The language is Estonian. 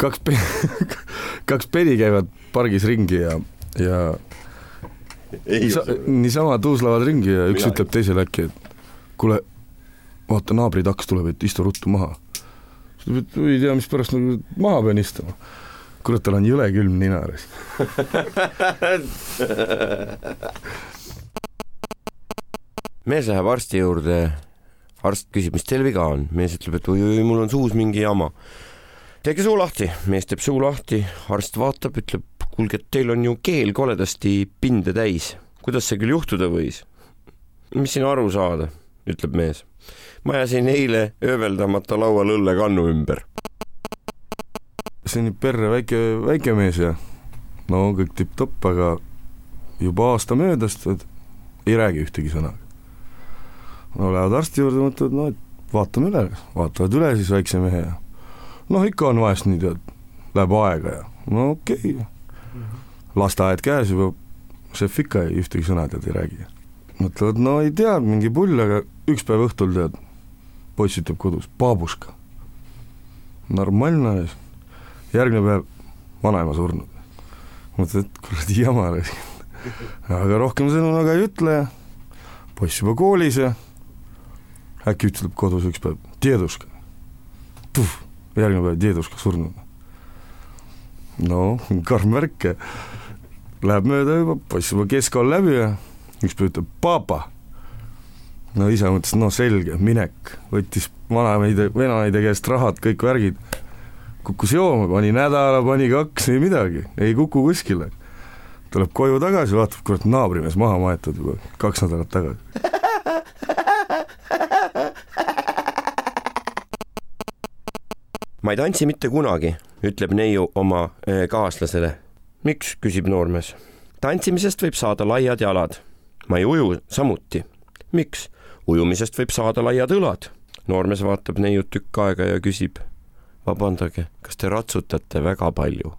kaks pe-, kaks pedi käivad pargis ringi ja, ja ei Sa, niisama tuuslevad ringi ja üks Mina- ütleb teisele äkki, et kuule, vaata naabri taks tuleb, et istu ruttu maha. ütleb, et ei tea, mispärast nagu maha pean istuma. kurat, tal on jõle külm nina ääres. mees läheb arsti juurde, arst küsib, mis teil viga on, mees ütleb, et oi-oi, mul on suus mingi jama. Tehke suu lahti, mees teeb suu lahti, arst vaatab, ütleb, kuulge, teil on ju keel koledasti pinde täis, kuidas see küll juhtuda võis? mis siin aru saada, ütleb mees. ma ajasin eile ööveldamata laual õllekannu ümber. see on perre väike, väike mees ja no kõik tipp-topp, aga juba aasta möödas, ei räägi ühtegi sõna. no lähevad arsti juurde, mõtlevad, no et vaatame üle, vaatavad üle siis väikse mehe ja noh, ikka on vahest nii, tead, läheb aega ja no okei okay.. lasteaed käes juba, šef ikka ei ühtegi sõna tead ei räägi. mõtlevad, no ei tea, mingi pull, aga üks päev õhtul tead, poiss ütleb kodus, baabuška. normaalne, järgmine päev vanaema surnud. mõtled, et kuradi jama aga rohkem sõnu aga ei ütle ja poiss juba koolis ja äkki ütleb kodus üks päev, deduška. Järgmine päev deduška surnud. no karm värk läheb mööda juba, poiss juba keskkool läbi ja üks päev ütleb papa. no isa mõtles, no selge, minek, võttis vanaemaide, venaemaide käest rahad, kõik värgid kukkus jooma, pani nädala, pani kaks, ei midagi, ei kuku kuskile. tuleb koju tagasi, vaatab, kurat, naabrimees maha maetud juba kaks nädalat tagasi. Ma ei tantsi mitte kunagi, ütleb neiu oma kaaslasele. miks, küsib noormees. tantsimisest võib saada laiad jalad. ma ei uju samuti. miks? ujumisest võib saada laiad õlad. noormees vaatab neiut tükk aega ja küsib. vabandage, kas te ratsutate väga palju?